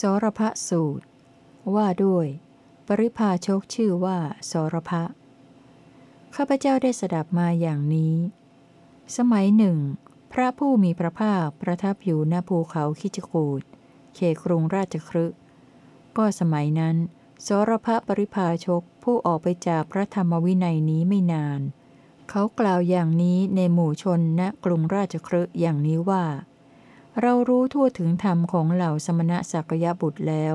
สรพสูตร ว่าด้วย ปริพาชกชื่อว่าสรพะข้าพเจ้าได้สดับมาอย่างนี้ สมัยหนึ่ง พระผู้มีพระภาคประทับอยู่ณภูเขาคิจกูดเขครุงราชครึก็สมัยนั้น สรพะปริพาชกผู้ออกไปจากพระธรรมวินัยนี้ไม่นาน เขากล่าวอย่างนี้ในหมู่ชนณกรุงราชครึอย่างนี้ว่า เรารู้ทั่วถึงธรรมของเหล่าสมณะสักยบุตรแล้ว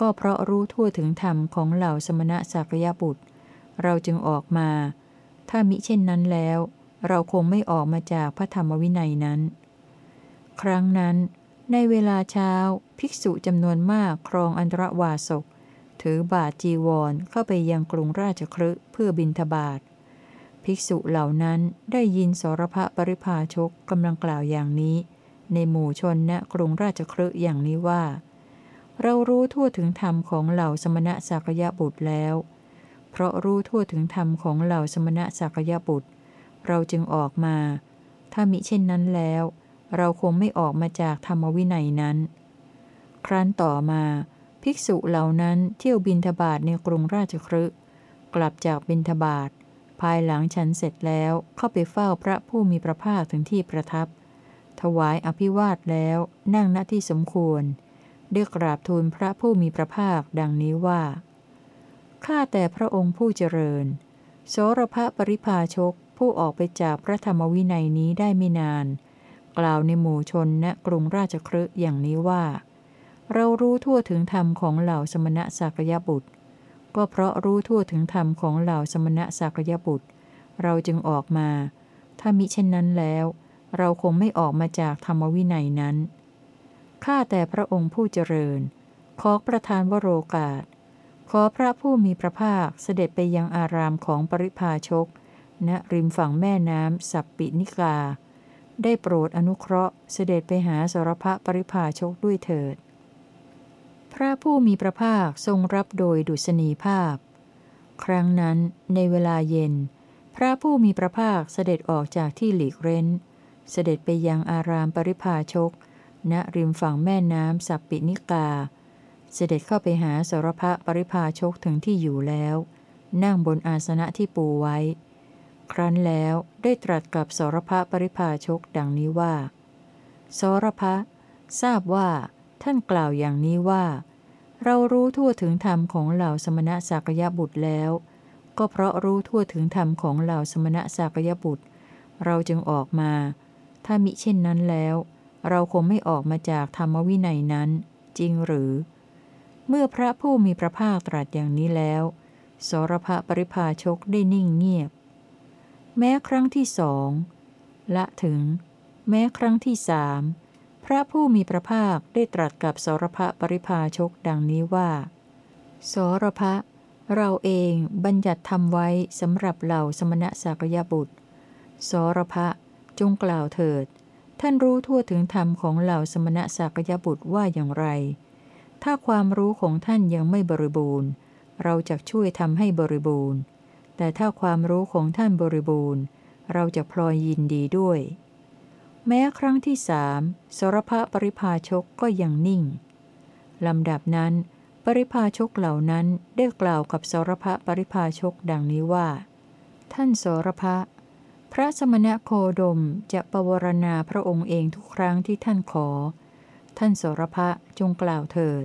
ก็เพราะรู้ทั่วถึงธรรมของเหล่าสมณะสักยบุตร เราจึงออกมา ถ้ามิเช่นนั้นแล้ว เราคงไม่ออกมาจากพระธรรมวินัยนั้น ครั้งนั้น ในเวลาเช้า ภิกษุจำนวนมากครองอันตรวาสก ถือบาทจีวรเข้าไปยังกรุงราชครึเพื่อบินทบาทภิกษุเหล่านั้นได้ยินสรพะปริพาชกกำลังกล่าวอย่างนี้ ในหมู่ชนณกรุงราชครึอย่างนี้ว่า เรารู้ทั่วถึงธรรมของเหล่าสมณะสักยะบุตรแล้ว เพราะรู้ทั่วถึงธรรมของเหล่าสมณะสักยะบุตร เราจึงออกมา ถ้ามิเช่นนั้นแล้ว เราคงไม่ออกมาจากธรรมวินัยนั้น ครั้นต่อมา ภิกษุเหล่านั้นเที่ยวบินทบาทในกรุงราชครึกลับจากบินทบาทภายหลังฉันเสร็จแล้วเข้าไปเฝ้าพระผู้มีพระภาคถึงที่ประทับ ถวายอภิวาทแล้วนั่งณที่สมควร เรียกราบทูลพระผู้มีพระภาคดังนี้ว่า ข้าแต่พระองค์ผู้เจริญ โสรพะปริภาชกผู้ออกไปจากพระธรรมวินัยนี้ได้ไม่นาน กล่าวในหมู่ชนณกรุงราชครึอย่างนี้ว่า เรารู้ทั่วถึงธรรมของเหล่าสมณะสักยบุตร ก็เพราะรู้ทั่วถึงธรรมของเหล่าสมณะสักยบุตร เราจึงออกมา ถ้ามิเช่นนั้นแล้ว เราคงไม่ออกมาจากธรรมวินัยนั้น ข้าแต่พระองค์ผู้เจริญ ขอประทานวโรกาส ขอพระผู้มีพระภาคเสด็จไปยังอารามของปริพาชกณริมฝั่งแม่น้ำสัปปินิกา ได้โปรดอนุเคราะห์เสด็จไปหาสรพะปริพาชกด้วยเถิด พระผู้มีพระภาคทรงรับโดยดุษณีภาพ ครั้งนั้นในเวลาเย็น พระผู้มีพระภาคเสด็จออกจากที่หลีกเร้น เสด็จไปยังอารามปริพาชก ณริมฝั่งแม่น้ำสัปปินิกา เสด็จเข้าไปหาสรพะปริพาชกถึงที่อยู่แล้ว นั่งบนอาสนะที่ปูไว้ ครั้นแล้วได้ตรัสกับสรพะปริพาชกดังนี้ว่าสรพะทราบว่าท่านกล่าวอย่างนี้ว่า เรารู้ทั่วถึงธรรมของเหล่าสมณะสักยบุตรแล้ว ก็เพราะรู้ทั่วถึงธรรมของเหล่าสมณะสักยบุตร เราจึงออกมา ถ้ามิเช่นนั้นแล้ว เราคงไม่ออกมาจากธรรมวินัยนั้น จริงหรือ เมื่อพระผู้มีพระภาคตรัสอย่างนี้แล้ว สรพะปริภาชกได้นิ่งเงียบ แม้ครั้งที่สองละถึง แม้ครั้งที่สามพระผู้มีพระภาคได้ตรัสกับสรพะปริภาชกดังนี้ว่า สรพะเราเองบัญญัติทำไว้สำหรับเหล่าสมณะสักยบุตร สรพะ จงกล่าวเถิด ท่านรู้ทั่วถึงธรรมของเหล่าสมณะสักยบุตรว่าอย่างไร ถ้าความรู้ของท่านยังไม่บริบูรณ์ เราจะช่วยทำให้บริบูรณ์ แต่ถ้าความรู้ของท่านบริบูรณ์ เราจะพลอยยินดีด้วย แม้ครั้งที่สามสรพะปริพาชกก็ยังนิ่งลำดับนั้น ปริพาชกเหล่านั้นได้กล่าวกับสรพะปริพาชกดังนี้ว่า ท่านสรพะ พระสมณะโคดมจะปวารณาพระองค์เองทุกครั้งที่ท่านขอ ท่านสรพะจงกล่าวเถิด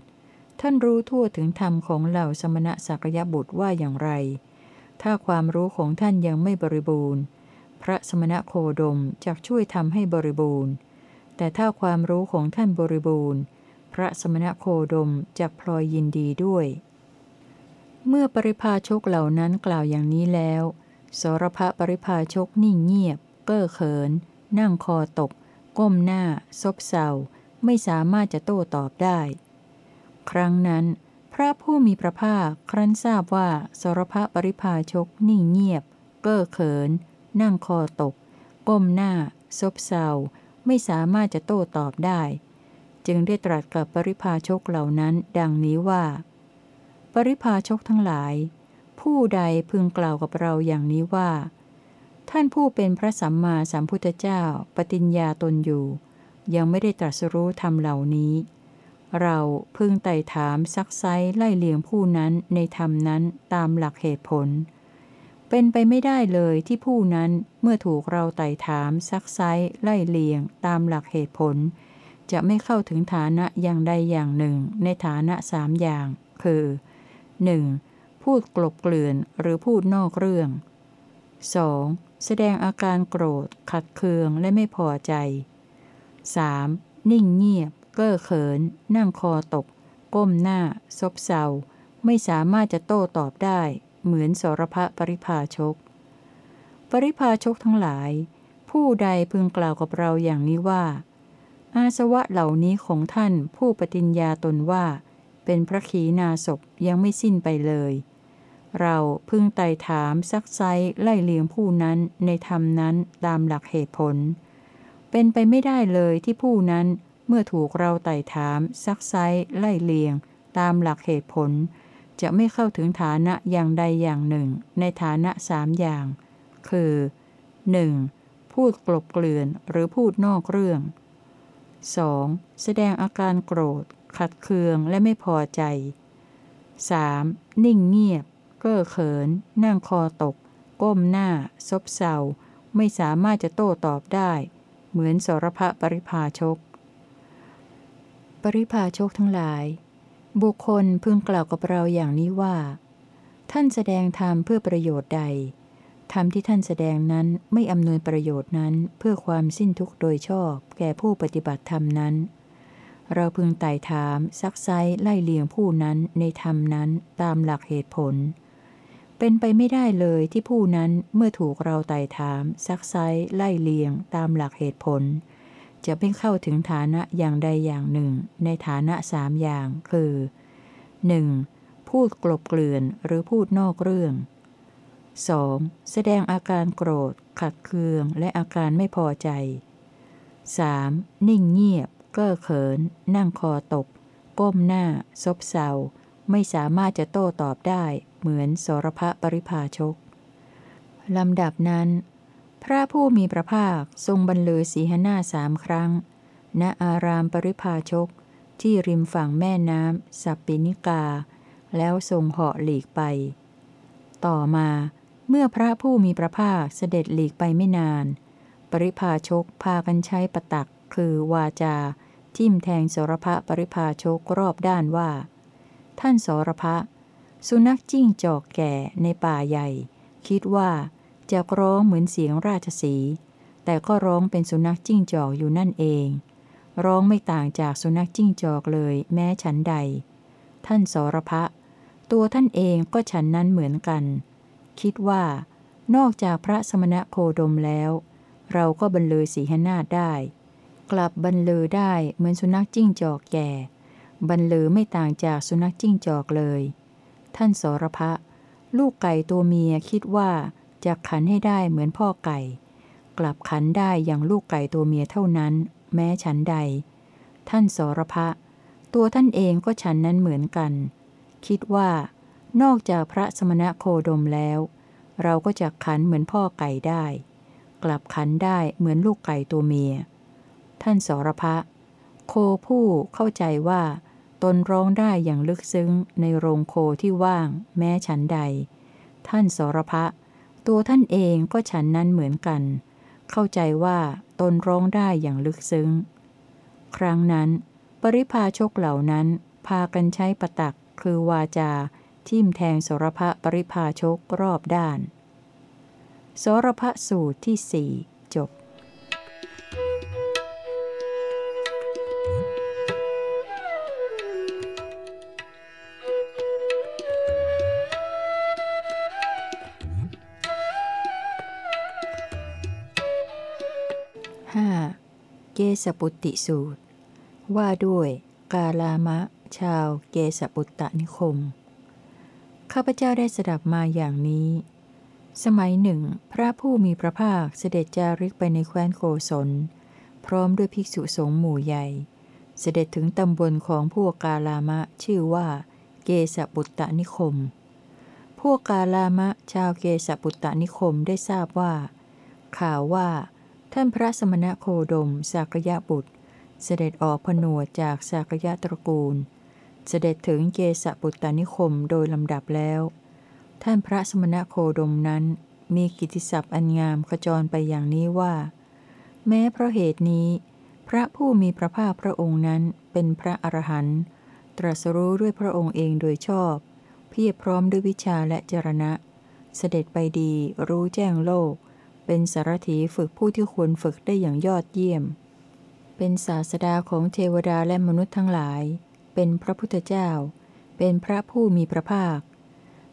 ท่านรู้ทั่วถึงธรรมของเหล่าสมณะสักยบุตรว่าอย่างไร ถ้าความรู้ของท่านยังไม่บริบูรณ์ พระสมณะโคดมจะช่วยทำให้บริบูรณ์ แต่ถ้าความรู้ของท่านบริบูรณ์ พระสมณะโคดมจะพลอยยินดีด้วย เมื่อปริพาชกเหล่านั้นกล่าวอย่างนี้แล้ว สรพะปริพาชกนิ่งเงียบ เก้อเขิน นั่งคอตก ก้มหน้า ซบเซาไม่สามารถจะโต้ตอบได้ ครั้งนั้น พระผู้มีพระภาคครั้นทราบว่าสรพะปริพาชกนิ่งเงียบ เก้อเขิน นั่งคอตก ก้มหน้า ซบเซาไม่สามารถจะโต้ตอบได้ จึงได้ตรัสกับปริพาชกเหล่านั้น ดังนี้ว่า ปริพาชกทั้งหลาย ผู้ใดพึงกล่าวกับเราอย่างนี้ว่า ท่านผู้เป็นพระสัมมาสัมพุทธเจ้า ปฏิญญาตนอยู่ ยังไม่ได้ตรัสรู้ธรรมเหล่านี้ เราพึงไต่ถามซักไซไล่เลียงผู้นั้นในธรรมนั้นตามหลักเหตุผล เป็นไปไม่ได้เลยที่ผู้นั้นเมื่อถูกเราไต่ถามซักไซไล่เลียงตามหลักเหตุผล จะไม่เข้าถึงฐานะอย่างใดอย่างหนึ่งในฐานะสามอย่าง คือ 1. พูดกลบเกลื่อนหรือพูดนอกเรื่อง 2. แสดงอาการโกรธ ขัดเคืองและไม่พอใจ 3. นิ่งเงียบ เก้อเขิน นั่งคอตก ก้มหน้า ซบเซา ไม่สามารถจะโต้ตอบได้ เหมือนสรพะปริพาชก ปริพาชกทั้งหลาย ผู้ใดพึงกล่าวกับเราอย่างนี้ว่า อาสวะเหล่านี้ของท่านผู้ปฏิญญาตนว่า เป็นพระขีณาศพยังไม่สิ้นไปเลย เราพึงไต่ถามซักไซไล่เลียงผู้นั้นในธรรมนั้นตามหลักเหตุผล เป็นไปไม่ได้เลยที่ผู้นั้นเมื่อถูกเราไต่ถามซักไซไล่เลียง ตามหลักเหตุผล จะไม่เข้าถึงฐานะอย่างใดอย่างหนึ่ง ในฐานะสามอย่าง คือ 1. พูดกลบเกลื่อนหรือพูดนอกเรื่อง 2. แสดงอาการโกรธ ขัดเคืองและไม่พอใจ 3. นิ่งเงียบ เก้อเขิน นั่งคอตก ก้มหน้า ซบเซา ไม่สามารถจะโต้ตอบได้ เหมือนสรพะปริพาชก ปริพาชกทั้งหลาย บุคคลพึงกล่าวกับเราอย่างนี้ว่า ท่านแสดงธรรมเพื่อประโยชน์ใดธรรมที่ท่านแสดงนั้นไม่อำนวยประโยชน์นั้นเพื่อความสิ้นทุกข์โดยชอบ แก่ผู้ปฏิบัติธรรมนั้น เราพึงไต่ถาม ซักไซไล่เลียงผู้นั้นในธรรมนั้นตามหลักเหตุผล เป็นไปไม่ได้เลยที่ผู้นั้นเมื่อถูกเราไต่ถาม ซักไซไล่เลียง ตามหลักเหตุผล จะไม่เข้าถึงฐานะอย่างใดอย่างหนึ่ง ในฐานะสามอย่าง คือ 1. พูดกลบเกลื่อนหรือพูดนอกเรื่อง 2. แสดงอาการโกรธ ขัดเคือง และอาการไม่พอใจ 3. นิ่งเงียบ เก้อเขิน นั่งคอตก ก้มหน้า ซบเซา ไม่สามารถจะโต้ตอบได้เหมือนสรพะปริภาชก ลำดับนั้น พระผู้มีพระภาคทรงบรรลือสีหน้าสามครั้ง ณอารามปริภาชกที่ริมฝั่งแม่น้ำสัปปินิกา แล้วทรงเหาะหลีกไป ต่อมาเมื่อพระผู้มีพระภาคเสด็จหลีกไปไม่นาน ปริภาชกพากันใช้ประตักคือวาจา ทิมแทงสรพะปริภาชกรอบด้านว่า ท่านสรพะ สุนัขจิ้งจอกแก่ในป่าใหญ่ คิดว่าจะร้องเหมือนเสียงราชสี แต่ก็ร้องเป็นสุนัขจิ้งจอกอยู่นั่นเอง ร้องไม่ต่างจากสุนัขจิ้งจอกเลยแม้ฉันใด ท่านสรพะ ตัวท่านเองก็ฉันนั้นเหมือนกัน คิดว่า นอกจากพระสมณะโคดมแล้ว เราก็บรรลือสีหนาฏได้ กลับบรรลือได้เหมือนสุนัขจิ้งจอกแก่ บรรลือไม่ต่างจากสุนัขจิ้งจอกเลย ท่านสรพะ ลูกไก่ตัวเมียคิดว่าจะขันให้ได้เหมือนพ่อไก่ กลับขันได้อย่างลูกไก่ตัวเมียเท่านั้น แม้ฉันใด ท่านสรพะ ตัวท่านเองก็ฉันนั้นเหมือนกัน คิดว่า นอกจากพระสมณะโคดมแล้ว เราก็จะขันเหมือนพ่อไก่ได้ กลับขันได้เหมือนลูกไก่ตัวเมีย ท่านสรพะ โคผู้เข้าใจว่า ตนร้องได้อย่างลึกซึ้งในโรงโคที่ว่าง แม้ฉันใด ท่านสรพะ ตัวท่านเองก็ฉันนั้นเหมือนกัน เข้าใจว่าตนร้องได้อย่างลึกซึ้ง ครั้งนั้น ปริพาชกเหล่านั้น พากันใช้ปตักคือวาจา ทิ่มแทงสรพะปริพาชกรอบด้าน สรพะสูตรที่สี่ สปุตติสูตร ว่าด้วยกาลามะ ชาวเกสปุตตนิคม ข้าพเจ้าได้สดับมาอย่างนี้ สมัยหนึ่ง พระผู้มีพระภาคเสด็จจาริกไปในแคว้นโกศล พร้อมด้วยภิกษุสงฆ์หมู่ใหญ่ เสด็จถึงตำบลของพวกกาลามะ ชื่อว่า เกสปุตตนิคม พวกกาลามะ ชาวเกสปุตตนิคมได้ทราบว่า ข่าวว่า ท่านพระสมณโคดมสากยะบุตร เสด็จออกผนวดจากสากยะตระกูล เสด็จถึงเกสปุตตานิคมโดยลำดับแล้ว ท่านพระสมณโคดมนั้น มีกิติศัพท์อันงามขจรไปอย่างนี้ว่า แม้เพราะเหตุนี้ พระผู้มีพระภาคพระองค์นั้นเป็นพระอรหันต์ตรัสรู้ด้วยพระองค์เองโดยชอบ เพียบพร้อมด้วยวิชาและจรณะ เสด็จไปดีรู้แจ้งโลก เป็นสารถีฝึกผู้ที่ควรฝึกได้อย่างยอดเยี่ยม เป็นศาสดาของเทวดาและมนุษย์ทั้งหลาย เป็นพระพุทธเจ้า เป็นพระผู้มีพระภาค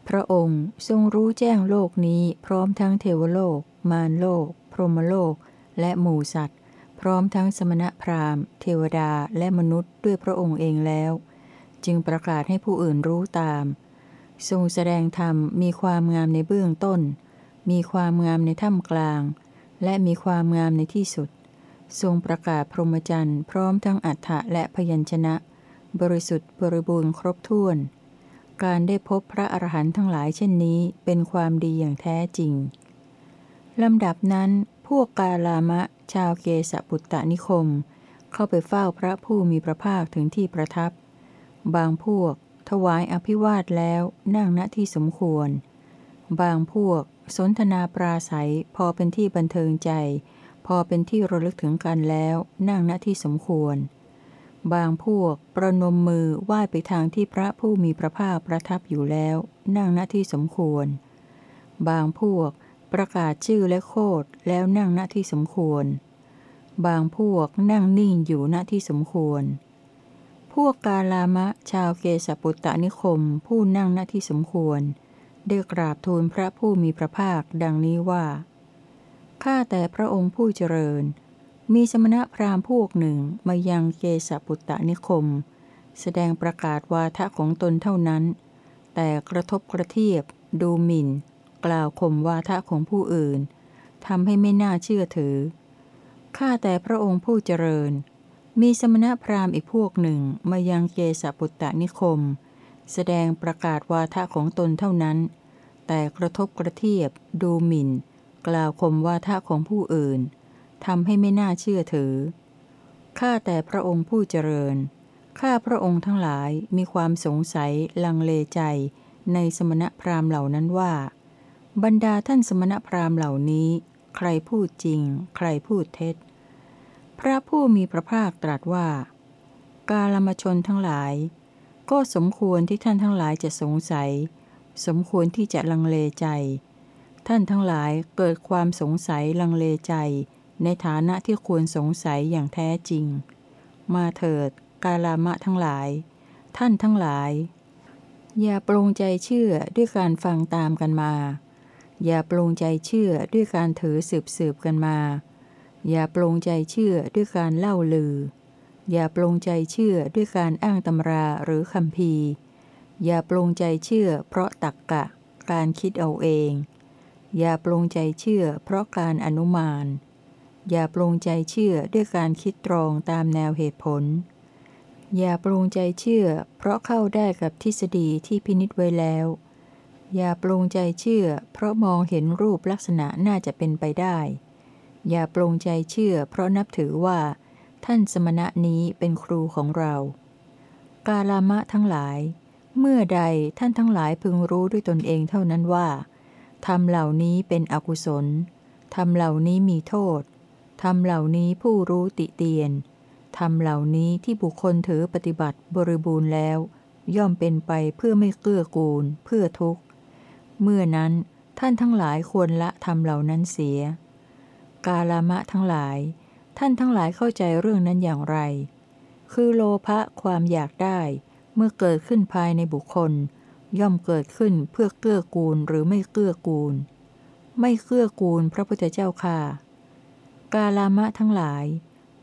พระองค์ทรงรู้แจ้งโลกนี้พร้อมทั้งเทวโลก มารโลก พรหมโลก และหมู่สัตว์ พร้อมทั้งสมณพราหมณ์ เทวดาและมนุษย์ด้วยพระองค์เองแล้ว จึงประกาศให้ผู้อื่นรู้ตาม ทรงแสดงธรรมมีความงามในเบื้องต้น มีความงามในท่ามกลาง และมีความงามในที่สุด ทรงประกาศพรหมจรรย์พร้อมทั้งอัฏฐะและพยัญชนะ บริสุทธิ์บริบูรณ์ครบถ้วน การได้พบพระอรหันต์ทั้งหลายเช่นนี้เป็นความดีอย่างแท้จริงลำดับนั้น พวกกาลามะ ชาวเกสปุตตนิคม เข้าไปเฝ้าพระผู้มีพระภาคถึงที่ประทับ บางพวกถวายอภิวาทแล้วนั่งณที่สมควร บางพวก สนทนาปราศัยพอเป็นที่บันเทิงใจ พอเป็นที่ระลึกถึงกันแล้วนั่งณที่สมควร บางพวกประนมมือไหว้ไปทางที่พระผู้มีพระภาคประทับอยู่แล้ว นั่งณที่สมควร บางพวกประกาศชื่อและโคดแล้วนั่งณที่สมควร บางพวกนั่งนิ่งอยู่ณที่สมควร พวกกาลามะชาวเกสปุตตนิคมผู้นั่งณที่สมควร ได้กราบทูลพระผู้มีพระภาคดังนี้ว่า ข้าแต่พระองค์ผู้เจริญ มีสมณพราหมณ์พวกหนึ่งมายังเกสปุตตนิคม แสดงประกาศวาทะของตนเท่านั้น แต่กระทบกระเทียบ ดูหมิ่น กล่าวข่มวาทะของผู้อื่นทำให้ไม่น่าเชื่อถือ ข้าแต่พระองค์ผู้เจริญ มีสมณพราหมณ์อีกพวกหนึ่งมายังเกสปุตตนิคม แสดงประกาศวาทะของตนเท่านั้น แต่กระทบกระเทียบ ดูหมิ่น กล่าวข่มวาทะของผู้อื่นทำให้ไม่น่าเชื่อถือ ข้าแต่พระองค์ผู้เจริญ ข้าพระองค์ทั้งหลายมีความสงสัยลังเลใจในสมณพราหมณ์เหล่านั้นว่า บรรดาท่านสมณพราหมณ์เหล่านี้ ใครพูดจริง ใครพูดเท็จ พระผู้มีพระภาคตรัสว่า กาลมชนทั้งหลาย ก็สมควรที่ท่านทั้งหลายจะสงสัย สมควรที่จะลังเลใจ ท่านทั้งหลายเกิดความสงสัยลังเลใจ ในฐานะที่ควรสงสัยอย่างแท้จริง มาเถิด กาลามะทั้งหลาย ท่านทั้งหลาย อย่าปรงใจเชื่อด้วยการฟังตามกันมา อย่าปรงใจเชื่อด้วยการถือสืบสืบกันมา อย่าปรงใจเชื่อด้วยการเล่าลือ อย่าปรงใจเชื่อด้วยการอ้างตำราหรือคำพีอย่าปรงใจเชื่อ เพราะตักกะ การคิดเอาเอง อย่าปรงใจเชื่อ เพราะการอนุมาน อย่าปรงใจเชื่อด้วยการคิดตรองตามแนวเหตุผล อย่าปรงใจเชื่อ เพราะเข้าได้กับทฤษฎีที่พินิจไว้แล้ว อย่าปรงใจเชื่อ เพราะมองเห็นรูปลักษณะน่าจะเป็นไปได้ อย่าปรงใจเชื่อ เพราะนับถือว่า ท่านสมณะนี้เป็นครูของเรา กาลามะทั้งหลาย เมื่อใดท่านทั้งหลายพึงรู้ด้วยตนเองเท่านั้นว่าทำเหล่านี้เป็นอกุศลทำเหล่านี้มีโทษทำเหล่านี้ผู้รู้ติเตียนทำเหล่านี้ที่บุคคลถือปฏิบัติบริบูรณ์แล้ว ย่อมเป็นไปเพื่อไม่เกื้อกูล เพื่อทุกข์ เมื่อนั้นท่านทั้งหลายควรละทำเหล่านั้นเสีย กาลามะทั้งหลาย ท่านทั้งหลายเข้าใจเรื่องนั้นอย่างไร คือโลภะความอยากได้ เมื่อเกิดขึ้นภายในบุคคล ย่อมเกิดขึ้นเพื่อเกื้อกูลหรือไม่เกื้อกูล ไม่เกื้อกูลพระพุทธเจ้าค่ะ กาลามะทั้งหลาย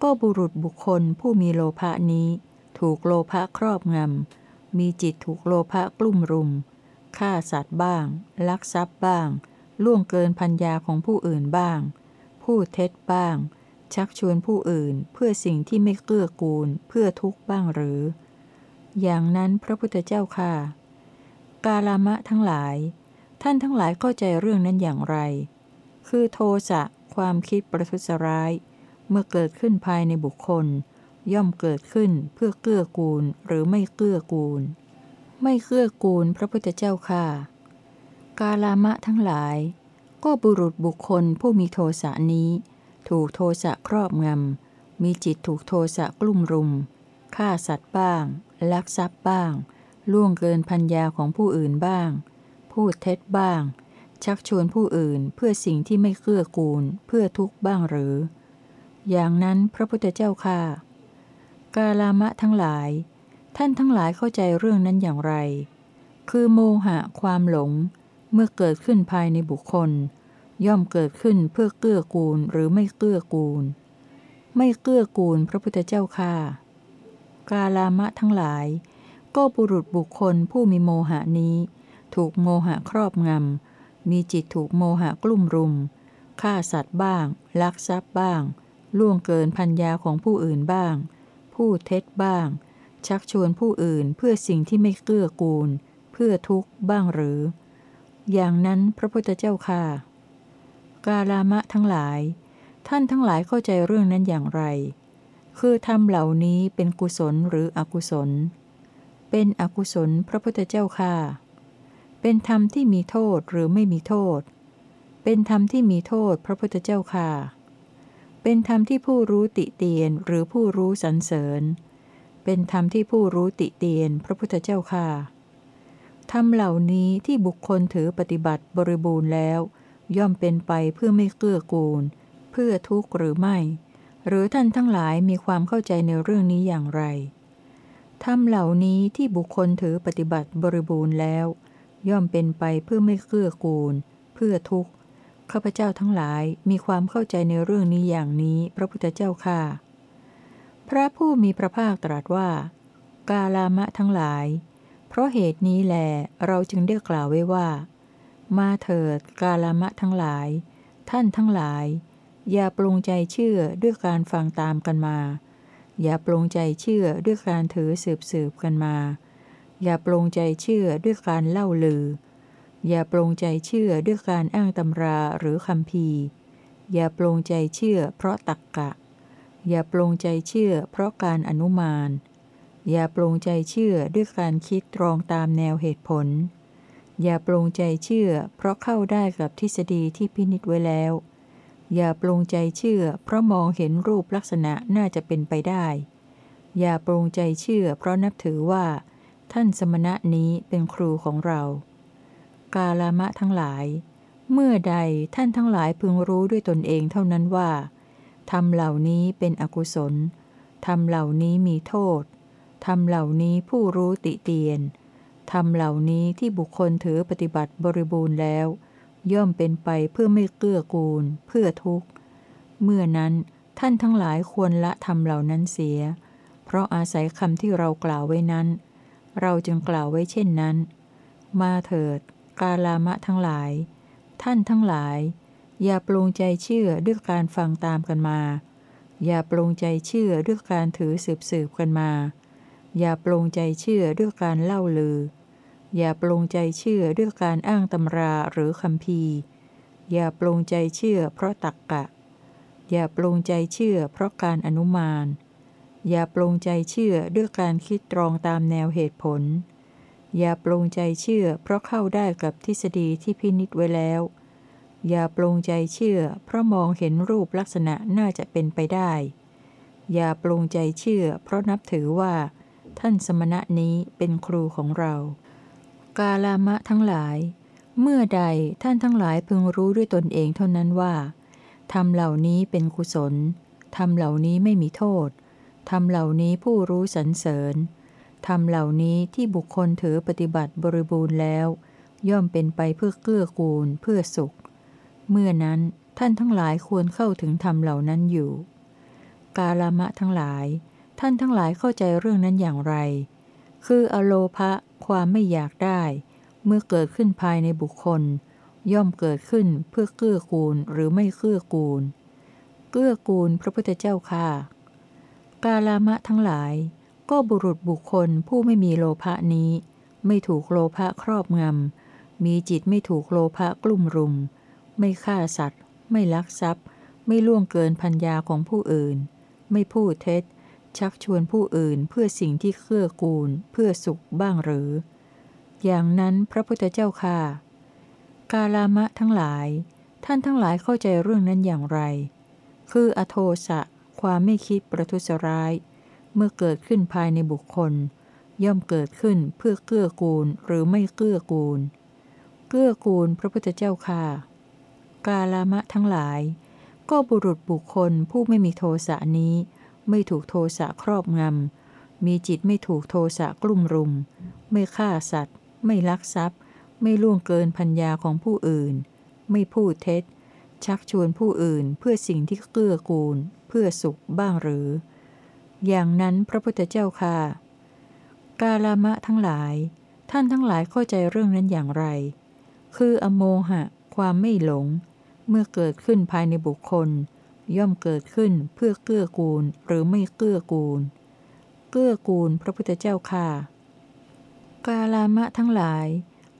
ก็บุรุษบุคคลผู้มีโลภะนี้ ถูกโลภะครอบงำ มีจิตถูกโลภะกลุ่มรุม ฆ่าสัตว์บ้าง ลักทรัพย์บ้าง ล่วงเกินพัญญาของผู้อื่นบ้าง พูดเท็จบ้าง ชักชวนผู้อื่นเพื่อสิ่งที่ไม่เกื้อกูลเพื่อทุกข์บ้างหรือ อย่างนั้นพระพุทธเจ้าค่ะ กาลามะทั้งหลาย ท่านทั้งหลายเข้าใจเรื่องนั้นอย่างไร คือโทสะความคิดประทุษร้าย เมื่อเกิดขึ้นภายในบุคคล ย่อมเกิดขึ้นเพื่อเกื้อกูลหรือไม่เกื้อกูล ไม่เกื้อกูลพระพุทธเจ้าค่ะ กาลามะทั้งหลาย ก็บุรุษบุคคลผู้มีโทสะนี้ ถูกโทสะครอบงำ มีจิตถูกโทสะกลุ่มรุม ฆ่าสัตว์บ้าง ลักทรัพย์บ้าง ล่วงเกินพัญญาของผู้อื่นบ้าง พูดเท็จบ้าง ชักชวนผู้อื่นเพื่อสิ่งที่ไม่เกื้อกูล เพื่อทุกข์บ้างหรือ อย่างนั้นพระพุทธเจ้าค่ะ กาลามะทั้งหลาย ท่านทั้งหลายเข้าใจเรื่องนั้นอย่างไร คือโมหะความหลง เมื่อเกิดขึ้นภายในบุคคล ย่อมเกิดขึ้นเพื่อเกื้อกูลหรือไม่เกื้อกูล ไม่เกื้อกูลพระพุทธเจ้าค่ะกาลามะทั้งหลาย ก็บุรุษบุคคลผู้มีโมหะนี้ ถูกโมหะครอบงำ มีจิตถูกโมหะกลุ่มรุม ฆ่าสัตว์บ้าง ลักทรัพย์บ้าง ล่วงเกินพัญญาของผู้อื่นบ้างพูดเท็จบ้าง ชักชวนผู้อื่นเพื่อสิ่งที่ไม่เกื้อกูล เพื่อทุกข์บ้างหรือ อย่างนั้นพระพุทธเจ้าค่ะ กาลามะทั้งหลาย ท่านทั้งหลายเข้าใจเรื่องนั้นอย่างไร คือธรรมเหล่านี้เป็นกุศลหรืออกุศล เป็นอกุศลพระพุทธเจ้าค่ะเป็นธรรมที่มีโทษหรือไม่มีโทษ เป็นธรรมที่มีโทษพระพุทธเจ้าค่ะเป็นธรรมที่ผู้รู้ติเตียนหรือผู้รู้สรรเสริญ เป็นธรรมที่ผู้รู้ติเตียนพระพุทธเจ้าค่ะธรรมเหล่านี้ที่บุคคลถือปฏิบัติบริบูรณ์แล้ว ย่อมเป็นไปเพื่อไม่เกื้อกูล เพื่อทุกข์หรือไม่ หรือท่านทั้งหลายมีความเข้าใจในเรื่องนี้อย่างไรธรรมเหล่านี้ที่บุคคลถือปฏิบัติบริบูรณ์แล้ว ย่อมเป็นไปเพื่อไม่เกื้อกูล เพื่อทุกข์ข้าพเจ้าทั้งหลายมีความเข้าใจในเรื่องนี้อย่างนี้พระพุทธเจ้าค่ะ พระผู้มีพระภาคตรัสว่า กาลามะทั้งหลาย เพราะเหตุนี้แหลเราจึงได้กล่าวไว้ว่า มาเถิดกาลามะทั้งหลาย ท่านทั้งหลาย อย่าปรุงใจเชื่อด้วยการฟังตามกันมา อย่าปรุงใจเชื่อด้วยการถือสืบสืบกันมา อย่าปรุงใจเชื่อด้วยการเล่าลือ อย่าปรุงใจเชื่อด้วยการอ้างตำราหรือคำพีอย่าปรุงใจเชื่อเพราะตักกะ อย่าปรุงใจเชื่อเพราะการอนุมาน อย่าปรุงใจเชื่อด้วยการคิดตรองตามแนวเหตุผล อย่าปรงใจเชื่อ เพราะเข้าได้กับทฤษฎีที่พินิจไว้แล้ว อย่าปรงใจเชื่อ เพราะมองเห็นรูปลักษณะน่าจะเป็นไปได้ อย่าปรงใจเชื่อ เพราะนับถือว่า ท่านสมณะนี้เป็นครูของเรา กาลามะทั้งหลาย เมื่อใดท่านทั้งหลายพึงรู้ด้วยตนเองเท่านั้นว่าทำเหล่านี้เป็นอกุศลทำเหล่านี้มีโทษทำเหล่านี้ผู้รู้ติเตียน ทำเหล่านี้ที่บุคคลถือปฏิบัติบริบูรณ์แล้ว ย่อมเป็นไปเพื่อไม่เกื้อกูล เพื่อทุกข์ เมื่อนั้นท่านทั้งหลายควรละทำเหล่านั้นเสีย เพราะอาศัยคำที่เรากล่าวไว้นั้น เราจึงกล่าวไว้เช่นนั้น มาเถิด กาลามะทั้งหลาย ท่านทั้งหลาย อย่าปรุงใจเชื่อด้วยการฟังตามกันมา อย่าปรุงใจเชื่อด้วยการถือสืบสืบกันมา อย่าปรุงใจเชื่อด้วยการเล่าลือ อย่าปลงใจเชื่อด้วยการอ้างตำราหรือคำพีอย่าปลงใจเชื่อเพราะตักกะ อย่าปลงใจเชื่อเพราะการอนุมาน อย่าปลงใจเชื่อด้วยการคิดตรองตามแนวเหตุผล อย่าปลงใจเชื่อเพราะเข้าได้กับทฤษฎีที่พินิจไว้แล้ว อย่าปลงใจเชื่อเพราะมองเห็นรูปลักษณะน่าจะเป็นไปได้ อย่าปลงใจเชื่อเพราะนับถือว่า ท่านสมณะนี้เป็นครูของเรา กาลามะทั้งหลาย เมื่อใดท่านทั้งหลายพึงรู้ด้วยตนเองเท่านั้นว่าทำเหล่านี้เป็นกุศลทำเหล่านี้ไม่มีโทษทำเหล่านี้ผู้รู้สรรเสริญทำเหล่านี้ที่บุคคลถือปฏิบัติบริบูรณ์แล้ว ย่อมเป็นไปเพื่อเกื้อกูลเพื่อสุข เมื่อนั้นท่านทั้งหลายควรเข้าถึงธรรมเหล่านั้นอยู่ กาลามะทั้งหลาย ท่านทั้งหลายเข้าใจเรื่องนั้นอย่างไร คืออโลภะ ความไม่อยากได้ เมื่อเกิดขึ้นภายในบุคคล ย่อมเกิดขึ้นเพื่อเกื้อกูลหรือไม่เกื้อกูล เกื้อกูลพระพุทธเจ้าค่ะ กาลามะทั้งหลาย ก็บุรุษบุคคลผู้ไม่มีโลภะนี้ ไม่ถูกโลภะครอบงำ มีจิตไม่ถูกโลภะกลุ่มรุม ไม่ฆ่าสัตว์ ไม่ลักทรัพย์ ไม่ล่วงเกินพัญญาของผู้อื่น ไม่พูดเท็จ ชักชวนผู้อื่นเพื่อสิ่งที่เกื้อกูล เพื่อสุขบ้างหรือ อย่างนั้นพระพุทธเจ้าค่ะ กาลามะทั้งหลาย ท่านทั้งหลายเข้าใจเรื่องนั้นอย่างไร คืออโทสะความไม่คิดประทุษร้าย เมื่อเกิดขึ้นภายในบุคคล ย่อมเกิดขึ้นเพื่อเกื้อกูลหรือไม่เกื้อกูล เกื้อกูลพระพุทธเจ้าค่ะ กาลามะทั้งหลาย ก็บุรุษบุคคลผู้ไม่มีโทสะนี้ ไม่ถูกโทสะครอบงำ มีจิตไม่ถูกโทสะกลุ่มรุม ไม่ฆ่าสัตว์ ไม่ลักทรัพย์ ไม่ล่วงเกินพัญญาของผู้อื่น ไม่พูดเท็จ ชักชวนผู้อื่นเพื่อสิ่งที่เกื้อกูล เพื่อสุขบ้างหรือ อย่างนั้นพระพุทธเจ้าค่ะ กาลามะทั้งหลาย ท่านทั้งหลายเข้าใจเรื่องนั้นอย่างไร คืออโมหะ ความไม่หลง เมื่อเกิดขึ้นภายในบุคคล ย่อมเกิดขึ้นเพื่อเกื้อกูลหรือไม่เกื้อกูล เกื้อกูลพระพุทธเจ้าค่ะ กาลามะทั้งหลาย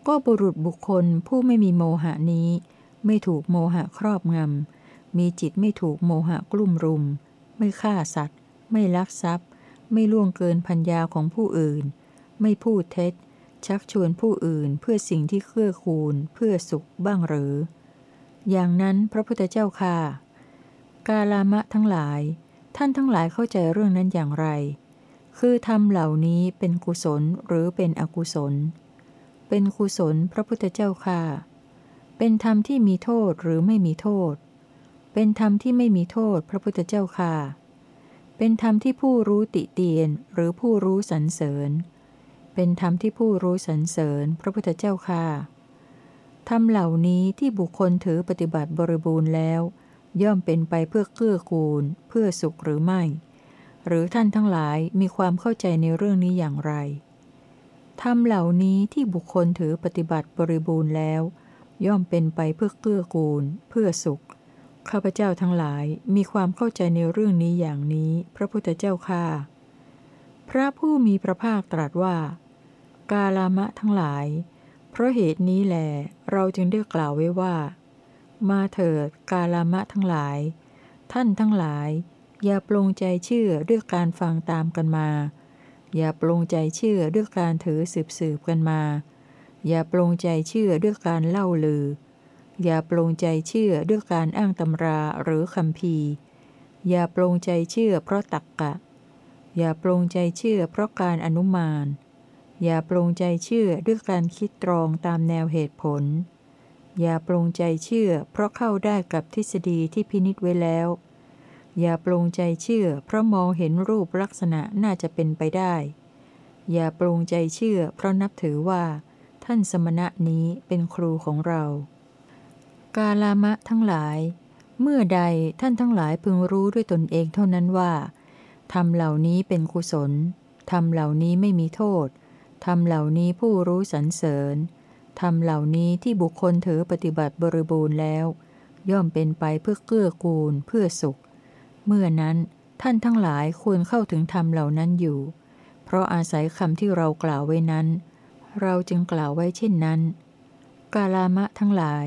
ก็บุรุษบุคคลผู้ไม่มีโมหะนี้ ไม่ถูกโมหะครอบงำ มีจิตไม่ถูกโมหะกลุ่มรุม ไม่ฆ่าสัตว์ ไม่ลักทรัพย์ ไม่ล่วงเกินพัญญาของผู้อื่น ไม่พูดเท็จ ชักชวนผู้อื่นเพื่อสิ่งที่เกื้อกูล เพื่อสุขบ้างหรือ อย่างนั้นพระพุทธเจ้าค่ะ กาลามะทั้งหลาย ท่านทั้งหลายเข้าใจเรื่องนั้นอย่างไร คือธรรมเหล่านี้เป็นกุศลหรือเป็นอกุศล เป็นกุศลพระพุทธเจ้าค่ะ เป็นธรรมที่มีโทษหรือไม่มีโทษ เป็นธรรมที่ไม่มีโทษพระพุทธเจ้าค่ะ เป็นธรรมที่ผู้รู้ติเตียนหรือผู้รู้สรรเสริญ เป็นธรรมที่ผู้รู้สรรเสริญพระพุทธเจ้าค่ะธรรมเหล่านี้ที่บุคคลถือปฏิบัติบริบูรณ์แล้ว ย่อมเป็นไปเพื่อเกื้อกูล เพื่อสุขหรือไม่ หรือท่านทั้งหลายมีความเข้าใจในเรื่องนี้อย่างไรธรรมเหล่านี้ที่บุคคลถือปฏิบัติบริบูรณ์แล้ว ย่อมเป็นไปเพื่อเกื้อกูล เพื่อสุขข้าพเจ้าทั้งหลายมีความเข้าใจในเรื่องนี้อย่างนี้ พระพุทธเจ้าค่ะพระผู้มีพระภาคตรัสว่า กาลามะทั้งหลาย เพราะเหตุนี้แหลเราจึงได้กล่าวไว้ว่า มาเถิด กาลามะทั้งหลาย ท่านทั้งหลาย อย่าปลงใจเชื่อด้วยการฟังตามกันมา อย่าปลงใจเชื่อด้วยการถือสืบสืบกันมา อย่าปลงใจเชื่อด้วยการเล่าลือ อย่าปลงใจเชื่อด้วยการอ้างตำราหรือคำพีอย่าปลงใจเชื่อเพราะตักกะ อย่าปลงใจเชื่อเพราะการอนุมาน อย่าปลงใจเชื่อด้วยการคิดตรองตามแนวเหตุผล อย่าปลงใจเชื่อ เพราะเข้าได้กับทฤษฎีที่พินิษไว้แล้ว อย่าปลงใจเชื่อ เพราะมองเห็นรูปลักษณะน่าจะเป็นไปได้ อย่าปลงใจเชื่อ เพราะนับถือว่า ท่านสมณะนี้เป็นครูของเรา กาลามะทั้งหลาย เมื่อใดท่านทั้งหลายพึงรู้ด้วยตนเองเท่านั้นว่าธรรมเหล่านี้เป็นกุศลธรรมเหล่านี้ไม่มีโทษธรรมเหล่านี้ผู้รู้สรรเสริญ ธรรมเหล่านี้ที่บุคคลถือปฏิบัติบริบูรณ์แล้ว ย่อมเป็นไปเพื่อเกื้อกูลเพื่อสุข เมื่อนั้นท่านทั้งหลายควรเข้าถึงธรรมเหล่านั้นอยู่ เพราะอาศัยคำที่เรากล่าวไว้นั้น เราจึงกล่าวไว้เช่นนั้น กาลามะทั้งหลาย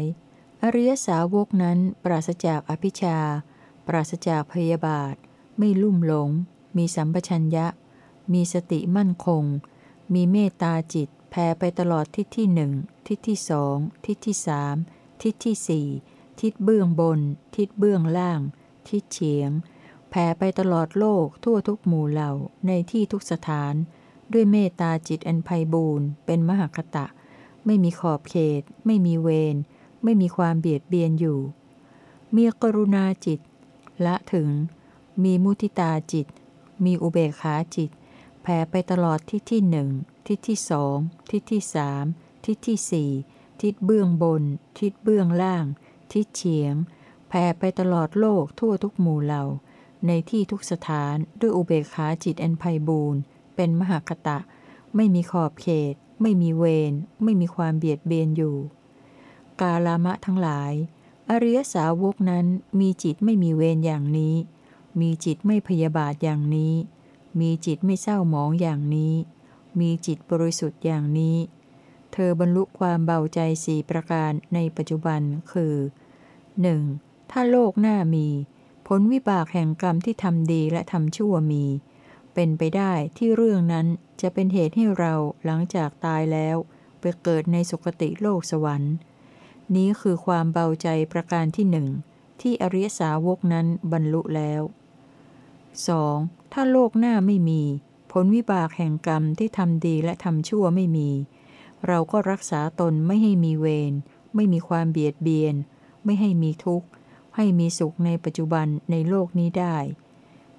อริยสาวกนั้นปราศจากอภิชา ปราศจากพยาบาท ไม่ลุ่มหลง มีสัมปชัญญะ มีสติมั่นคง มีเมตตาจิต แผ่ไปตลอดทิศที่หนึ่งทิศที่สองทิศที่สามทิศที่สี่ทิศเบื้องบน ทิศเบื้องล่าง ทิศเฉียง แผ่ไปตลอดโลกทั่วทุกหมู่เหล่าในที่ทุกสถาน ด้วยเมตตาจิตอันไพบูรณ์เป็นมหคตะ ไม่มีขอบเขต ไม่มีเวรไม่มีความเบียดเบียนอยู่ มีกรุณาจิต ละถึง มีมุทิตาจิต มีอุเบกขาจิต แผ่ไปตลอดทิศที่หนึ่งทิศที่สองทิศที่สามทิศที่สี่ทิศเบื้องบน ทิศเบื้องล่าง ทิศเฉียง แผ่ไปตลอดโลกทั่วทุกหมู่เหล่า ในที่ทุกสถานด้วยอุเบกขาจิตอันไพบูรณ์เป็นมหคตะ ไม่มีขอบเขต ไม่มีเวรไม่มีความเบียดเบียนอยู่ กาลามะทั้งหลาย อริยสาวกนั้นมีจิตไม่มีเวรอย่างนี้ มีจิตไม่พยาบาทอย่างนี้ มีจิตไม่เศร้าหมองอย่างนี้ มีจิตบริสุทธิ์อย่างนี้ เธอบรรลุความเบาใจสี่ประการในปัจจุบันคือ 1. ถ้าโลกหน้ามี ผลวิบากแห่งกรรมที่ทำดีและทำชั่วมี เป็นไปได้ที่เรื่องนั้นจะเป็นเหตุให้เราหลังจากตายแล้ว ไปเกิดในสุคติโลกสวรรค์ นี้คือความเบาใจประการที่หนึ่งที่อริยสาวกนั้นบรรลุแล้ว 2. ถ้าโลกหน้าไม่มี ผลวิบากแห่งกรรมที่ทำดีและทำชั่วไม่มี เราก็รักษาตนไม่ให้มีเวร ไม่มีความเบียดเบียน ไม่ให้มีทุกข์ ให้มีสุขในปัจจุบันในโลกนี้ได้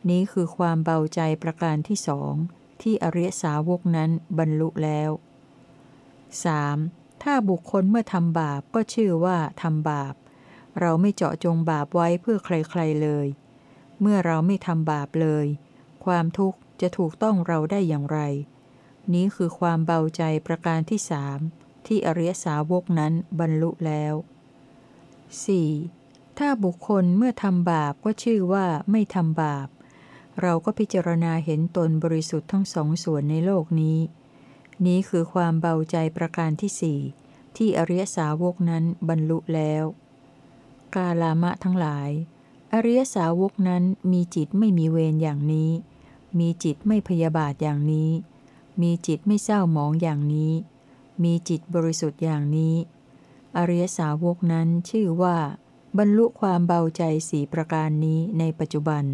นี้คือความเบาใจประการที่สอง ที่อริยสาวกนั้นบรรลุแล้ว 3. ถ้าบุคคลเมื่อทำบาปก็ชื่อว่าทำบาป เราไม่เจาะจงบาปไว้เพื่อใครๆเลย เมื่อเราไม่ทำบาปเลย ความทุกข์จะถูกต้องเราได้อย่างไร นี้คือความเบาใจประการที่สามที่อริยสาวกนั้นบรรลุแล้ว 4. ถ้าบุคคลเมื่อทำบาปก็ชื่อว่าไม่ทำบาป เราก็พิจารณาเห็นตนบริสุทธิ์ทั้งสองส่วนในโลกนี้ นี้คือความเบาใจประการที่สี่ที่อริยสาวกนั้นบรรลุแล้ว กาลามะทั้งหลาย อริยสาวกนั้นมีจิตไม่มีเวรอย่างนี้ มีจิตไม่พยาบาทอย่างนี้ มีจิตไม่เศร้าหมองอย่างนี้ มีจิตบริสุทธิ์อย่างนี้ อริยสาวกนั้นชื่อว่า บรรลุความเบาใจสี่ประการนี้ในปัจจุบัน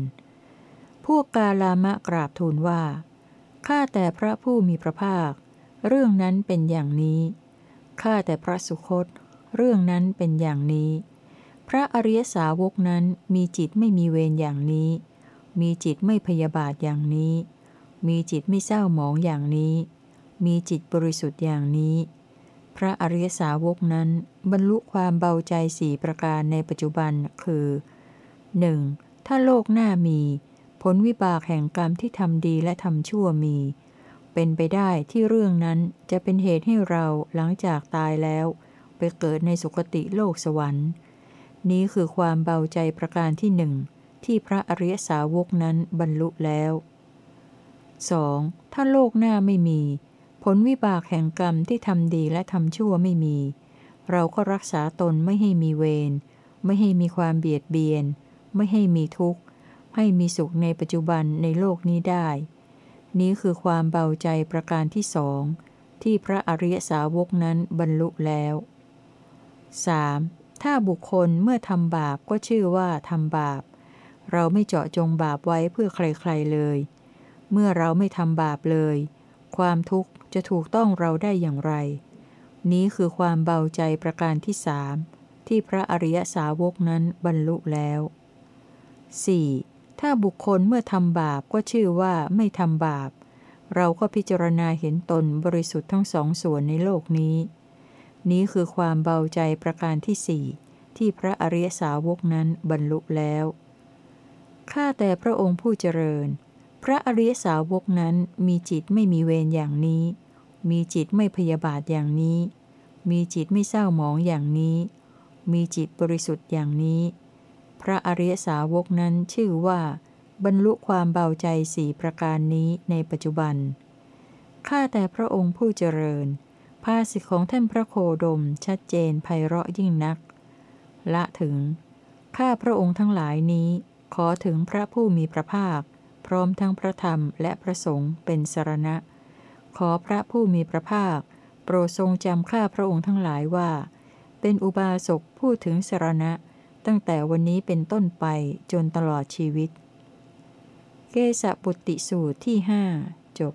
พวกกาลามะกราบทูลว่า ข้าแต่พระผู้มีพระภาค เรื่องนั้นเป็นอย่างนี้ ข้าแต่พระสุคต เรื่องนั้นเป็นอย่างนี้ พระอริยสาวกนั้นมีจิตไม่มีเวรอย่างนี้ มีจิตไม่พยาบาทอย่างนี้ มีจิตไม่เศร้าหมองอย่างนี้ มีจิตบริสุทธิ์อย่างนี้ พระอริยสาวกนั้นบรรลุความเบาใจสี่ประการในปัจจุบันคือ 1. ถ้าโลกหน้ามี ผลวิบากแห่งกรรมที่ทำดีและทำชั่วมี เป็นไปได้ที่เรื่องนั้นจะเป็นเหตุให้เราหลังจากตายแล้ว ไปเกิดในสุคติโลกสวรรค์ นี้คือความเบาใจประการที่หนึ่ง ที่พระอริยสาวกนั้นบรรลุแล้ว 2. ถ้าโลกหน้าไม่มี ผลวิบากแห่งกรรมที่ทำดีและทำชั่วไม่มี เราก็รักษาตนไม่ให้มีเวร ไม่ให้มีความเบียดเบียน ไม่ให้มีทุกข์ ให้มีสุขในปัจจุบันในโลกนี้ได้ นี้คือความเบาใจประการที่สองที่พระอริยสาวกนั้นบรรลุแล้ว 3. ถ้าบุคคลเมื่อทำบาปก็ชื่อว่าทำบาป เราไม่เจาะจงบาปไว้เพื่อใครๆเลย เมื่อเราไม่ทำบาปเลย ความทุกข์จะถูกต้องเราได้อย่างไร นี้คือความเบาใจประการที่สามที่พระอริยสาวกนั้นบรรลุแล้ว 4. ถ้าบุคคลเมื่อทำบาปก็ชื่อว่าไม่ทำบาป เราก็พิจารณาเห็นตนบริสุทธิ์ทั้งสองส่วนในโลกนี้ นี้คือความเบาใจประการที่สี่ที่พระอริยสาวกนั้นบรรลุแล้ว ข้าแต่พระองค์ผู้เจริญ พระอริยสาวกนั้นมีจิตไม่มีเวรอย่างนี้ มีจิตไม่พยาบาทอย่างนี้ มีจิตไม่เศร้าหมองอย่างนี้ มีจิตบริสุทธิ์อย่างนี้ พระอริยสาวกนั้นชื่อว่า บรรลุความเบาใจสี่ประการนี้ในปัจจุบัน ข้าแต่พระองค์ผู้เจริญ ภาสิทธิของท่านพระโคดมชัดเจนไพเราะยิ่งนัก ละถึงข้าพระองค์ทั้งหลายนี้ ขอถึงพระผู้มีพระภาค พร้อมทั้งพระธรรมและพระสงฆ์เป็นสรณะ ขอพระผู้มีพระภาค โปรดทรงจำข้าพระองค์ทั้งหลายว่า เป็นอุบาสกพูดถึงสรณะ ตั้งแต่วันนี้เป็นต้นไปจนตลอดชีวิต เกสะปุตติสูตรที่หจบ